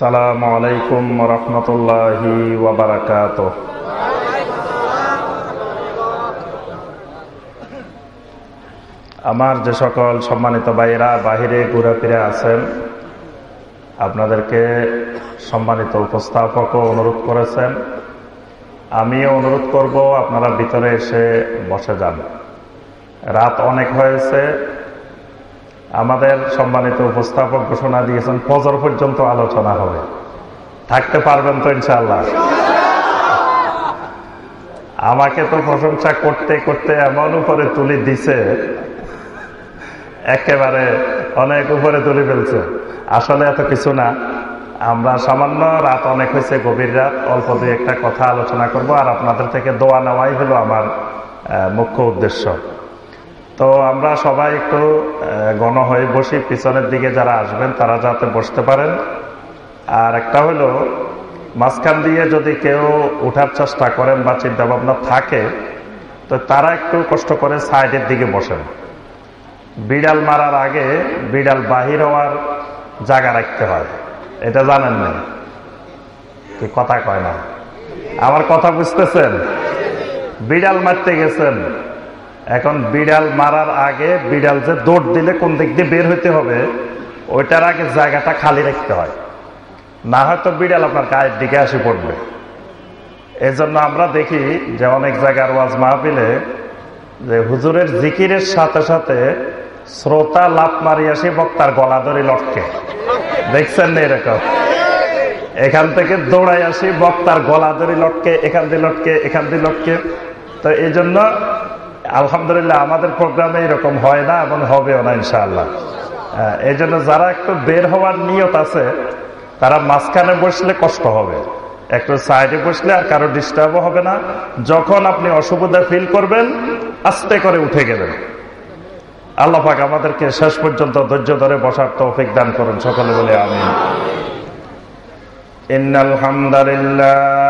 আসসালামু আলাইকুম রহমতুল্লাহি ওবরাকাত আমার যে সকল সম্মানিত ভাইয়েরা, বাহিরে ঘুরে ফিরে আছেন, আপনাদেরকে সম্মানিত উপস্থাপকও অনুরোধ করেছেন। আমিও অনুরোধ করব, আপনারা ভিতরে এসে বসে যান। রাত অনেক হয়েছে আমাদের সম্মানিত উপস্থাপক ঘোষণা দিয়েছেন, ফজর পর্যন্ত আলোচনা হবে। থাকতে পারবেন তো ইনশাল্লাহ আমাকে তো প্রশংসা করতে করতে এমন উপরে তুলে দিছে, একেবারে অনেক উপরে তুলে ফেলছে। আসলে এত কিছু না। আমরা সামান্য রাত অনেক হয়েছে, গভীর রাত, অল্প দিয়ে একটা কথা আলোচনা করব, আর আপনাদের থেকে দোয়া নেওয়াই হলো আমার মুখ্য উদ্দেশ্য। তো আমরা সবাই একটু গণ হয়ে বসি। পিছনের দিকে যারা আসবেন, তারা যাতে বসতে পারেন। আর একটা হলো, মাঝখান দিয়ে যদি কেউ উঠার চেষ্টা করেন বা চিন্তা ভাবনা থাকে, তো তারা একটু কষ্ট করে সাইডের দিকে বসেন। বিড়াল মারার আগে বিড়াল বাহির হওয়ার জায়গা রাখতে হয়। এটা জানেন না? কি কথা কয় না? আমার কথা বুঝতেছেন? বিড়াল মারতে গেছেন? এখন বিড়াল মারার আগে বিড়াল যে দৌড় দিলে কোন দিক দিয়ে বের হইতে হবে, ওইটার আগে জায়গাটা খালি রাখতে হয়। না হয়তো বিড়াল আপনার গায়ের দিকে আসে পড়বে। এই জন্য আমরা দেখি যে অনেক জায়গার ওয়াজ মাহফিলে যে হুজুরের জিকিরের সাথে সাথে শ্রোতা লাভ মারি আসি, বক্তার গলা ধরে লটকে। দেখছেন না এরকম? এখান থেকে দৌড়াই আসি, বক্তার গলা ধরে লটকে, এখান দিয়ে লটকে, এখান দিয়ে লটকে। তো এই জন্য আলহামদুলিল্লাহ, আমাদের প্রোগ্রামে এরকম হয় না এবং হবেও না ইনশাআল্লাহ। এই জন্য যারা একটু বের হওয়ার নিয়ত আছে, তারা মাঝখানে বসলে কষ্ট হবে। একটু সাইডে বসলে আর কারও ডিস্টার্বও হবে না। যখন আপনি অসুবিধা ফিল করবেন, আস্তে করে উঠে গেলেন। আল্লাহ পাক আমাদেরকে শেষ পর্যন্ত ধৈর্য ধরে বসার তৌফিক দান করুন, সকলে বলে আমি ইন্নালহামদুলিল্লাহ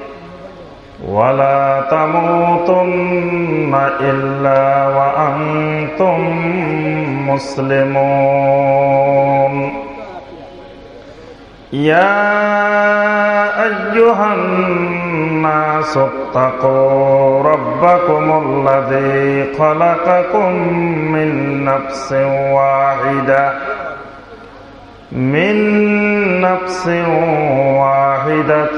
ولا تموتن إلا وأنتم مسلمون. يا أيها الناس اتقوا ربكم الذي خلقكم من نفس واحدة. من نفس واحدة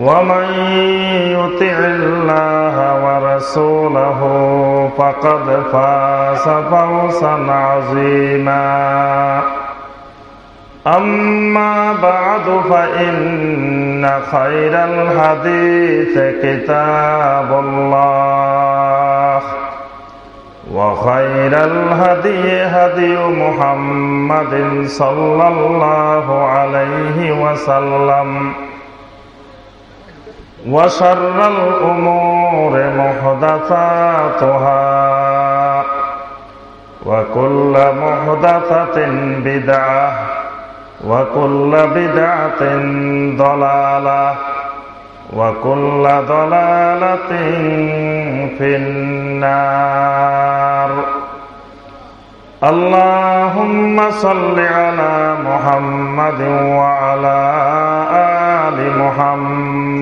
ومن يطع الله ورسوله فقد فاز فوزا عظيما أما بعد فإن خير الحديث كتاب الله وخير الهدي هدي محمد صلى الله عليه وسلم وشر الأمور محدثاتها وكل محدثة بدعة وكل بدعة ضلالة وكل ضلالة في النار. اللهم صل على محمد وعلى آل محمد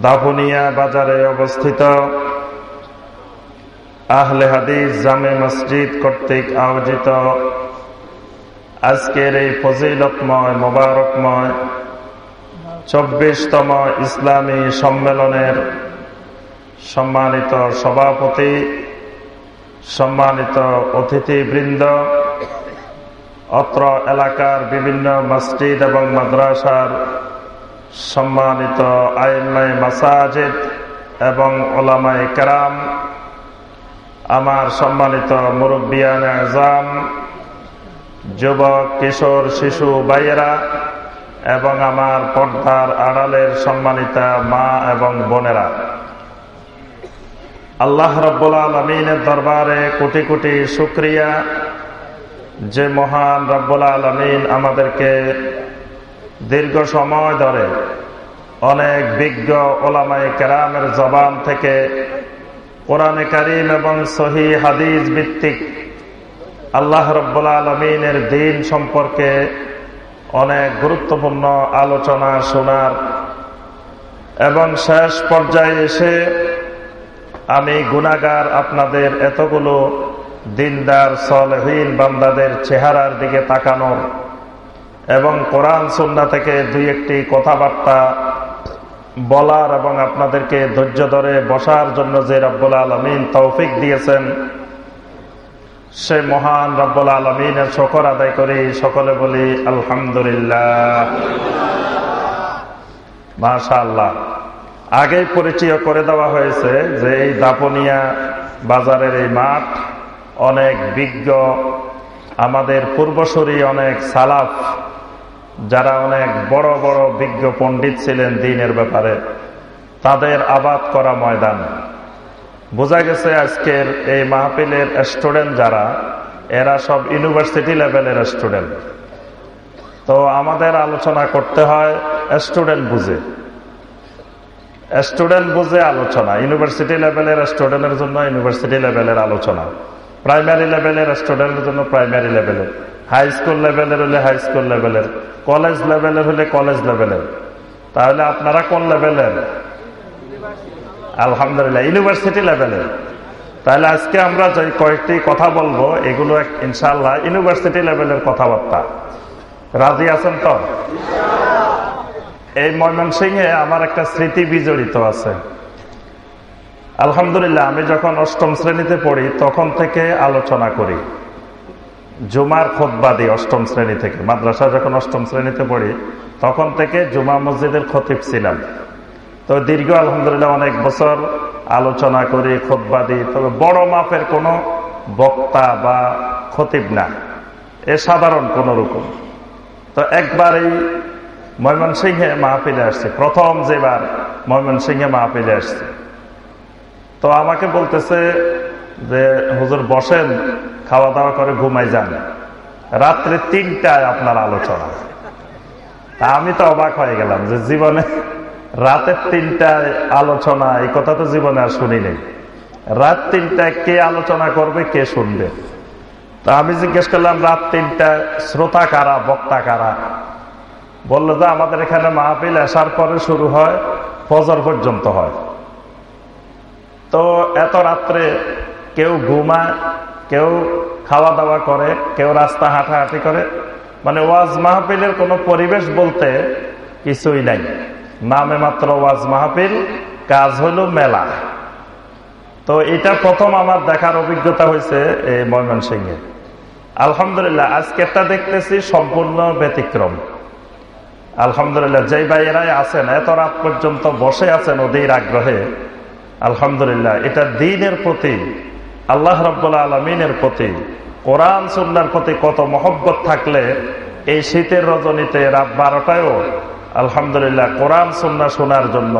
দাপুনিয়া বাজারে অবস্থিত আহলে হাদিস জামে মসজিদ কর্তৃক আয়োজিত আজকের এই ফজিলতময়, মোবারকময়, চব্বিশতম ইসলামী সম্মেলনের সম্মানিত সভাপতি, সম্মানিত অতিথিবৃন্দ, অত্র এলাকার বিভিন্ন মসজিদ এবং মাদ্রাসার সম্মানিত আইমাই মাসাজেদ এবং ওলামাই কেরাম, আমার সম্মানিত মুরব্বিয়ান আজাম, যুবক, কিশোর, শিশু বাইয়েরা এবং আমার পর্দার আড়ালের সম্মানিতা মা এবং বোনেরা। আল্লাহ রব্বুল আলমিনের দরবারে কোটি কোটি শুক্রিয়া। যে মহান রব্বুল আলমিন আমাদেরকে দীর্ঘ সময় ধরে অনেক বিজ্ঞ ওলামাই কেরামের জবান থেকে কোরআনে করিম এবং সহি হাদিস ভিত্তিক আল্লাহ রব্বুল আলমিনের দিন সম্পর্কে অনেক গুরুত্বপূর্ণ আলোচনা শোনার এবং শেষ পর্যায়ে এসে আমি গুনাগার আপনাদের এতগুলো দিনদার সলহীন বান্দাদের চেহারার দিকে তাকানোর এবং কোরআন সন্না থেকে দুই একটি কথাবার্তা বলার এবং আপনাদেরকে ধৈর্য ধরে বসার জন্য যে রব্বুল আলমিন তৌফিক দিয়েছেন, সে মহান রব্বুল আলমিনের শকর আদায় করি, সকলে বলি আলহামদুলিল্লাহ। মাশাল্লাহ আগেই পরিচয় করে দেওয়া হয়েছে যে এই দাপনিয়া বাজারের এই মাঠ অনেক বিজ্ঞ, আমাদের পূর্বসরী অনেক সালাফ যারা অনেক বড় বড় বিজ্ঞ পণ্ডিত ছিলেন দিনের ব্যাপারে, তাদের আবাদ করা ময়দান। বোঝা গেছে আজকের এই মাহফিলের স্টুডেন্ট যারা, এরা সব ইউনিভার্সিটি লেভেলের স্টুডেন্ট। তো আমাদের আলোচনা করতে হয় স্টুডেন্ট বুঝে। স্টুডেন্ট বুঝে আলোচনা, ইউনিভার্সিটি লেভেলের স্টুডেন্টের জন্য ইউনিভার্সিটি লেভেলের আলোচনা। প্রাইমারি লেভেলের স্টুডেন্টের জন্য প্রাইমারি লেভেলের হাই স্কুল লেভেলের হলে হাই স্কুল লেভেলের কলেজ লেভেলের হলে কলেজ লেভেলের তাহলে আপনারা কোন লেভেলের আলহামদুলিল্লাহ ইউনিভার্সিটি লেভেলের তাহলে আজকে আমরা যে কয়েকটি কথা বলব, এগুলো ইনশাল্লাহ ইউনিভার্সিটি লেভেলের কথাবার্তা। রাজি আছেন তো? এই ময়মনসিংহে আমার একটা স্মৃতি বিজড়িত আছে। আলহামদুলিল্লাহ, আমি যখন অষ্টম শ্রেণীতে পড়ি, তখন থেকে আলোচনা করি। জুমার খোদবাদী অষ্টম শ্রেণি থেকে। মাদ্রাসা যখন অষ্টম শ্রেণীতে পড়ি, তখন থেকে জুমা মসজিদের খতিব ছিলাম। তো দীর্ঘ আলহামদুলিল্লাহ অনেক বছর আলোচনা করি খোদবাদী তবে বড় মাপের কোনো বক্তা বা খতিব না। এ সাধারণ কোন রকম। তো একবার এই ময়মনসিংহে মাহফিলে আসছে। প্রথম যেবার ময়মনসিংহে মাহফিলে আসছে। তো আমাকে বলতেছে যে, হুজুর, বসেন খাওয়া দাওয়া করে ঘুমাই যান। রাত্রে তিনটায় আপনার আলোচনা। তা আমি তো অবাক হয়ে গেলাম যে জীবনে রাতের তিনটায় আলোচনা, এই কথা তো জীবনে আর শুনি নেই। রাত তিনটায় কে আলোচনা করবে, কে শুনবে? তা আমি জিজ্ঞেস করলাম, রাত তিনটায় শ্রোতা কারা, বক্তা কারা? বলল যে, আমাদের এখানে মাহফিল আসার পরে শুরু হয়, ফজর পর্যন্ত হয়। তো এত রাত্রে কেউ ঘুমায়, কেউ খাওয়া দাওয়া করে, কেউ রাস্তা হাঁটাহাঁটি করে মানে ওয়াজ মাহফিলের কোনো পরিবেশ বলতে কিছুই নাই। নামে মাত্র ওয়াজ মাহফিল, কাজ হলো মেলা। তো এটা প্রথম আমার দেখার অভিজ্ঞতা হয়েছে এই ময়মনসিংহে। আলহামদুলিল্লাহ, আজকেরটা দেখতেছি সম্পূর্ণ ব্যতিক্রম। আলহামদুলিল্লাহ, যেই ভাইয়েরাই আছেন, এত রাত পর্যন্ত বসে আছেন ওদের আগ্রহে আলহামদুলিল্লাহ, এটা দিনের প্রতি, আল্লাহ রব্বুল্লা আলমিনের প্রতি, কোরআন সুন্নার প্রতি কত মহব্বত থাকলে, এই শীতের রজনীতে রাত বারোটায়ও আলহামদুলিল্লাহ কোরআন সুন্না শোনার জন্য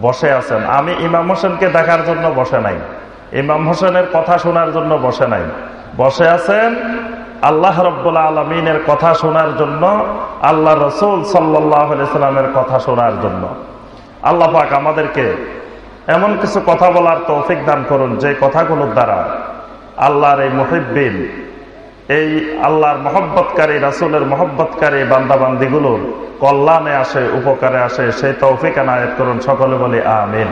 বসে আছেন। আমি ইমাম হোসেনকে দেখার জন্য বসে নাই। ইমাম হোসেনের কথা শোনার জন্য বসে নাই। বসে আছেন আল্লাহ রব্বুল্লা আলমিনের কথা শোনার জন্য, আল্লাহ রসুল সাল্লাহ সাল্লামের কথা শোনার জন্য। আল্লাহ পাক আমাদেরকে এমন কিছু কথা বলার তৌফিক দান করুন, যে কথাগুলোর দ্বারা আল্লাহর এই মহিবিন এই আল্লাহর মহব্বতকারী, রাসুলের মহব্বতকারী বান্দাবান্দিগুলোর কল্যাণে আসে, উপকারে আসে, সেই তৌফিক আনায়ত করুন, সকলে বলি আমিন।